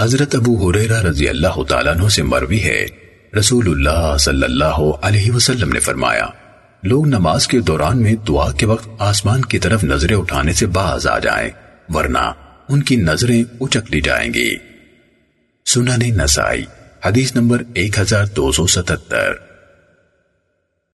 حضرت ابو حریرہ رضی اللہ تعالیٰ عنہ سے مروی ہے۔ رسول اللہ صلی اللہ علیہ وسلم نے فرمایا، لوگ نماز کے دوران میں دعا کے وقت آسمان کی طرف نظریں اٹھانے سے باز آ جائیں، ورنہ ان کی نظریں اچک لی جائیں گی۔ سنن نسائی، حدیث نمبر ایک ہزار دو سو ستتر۔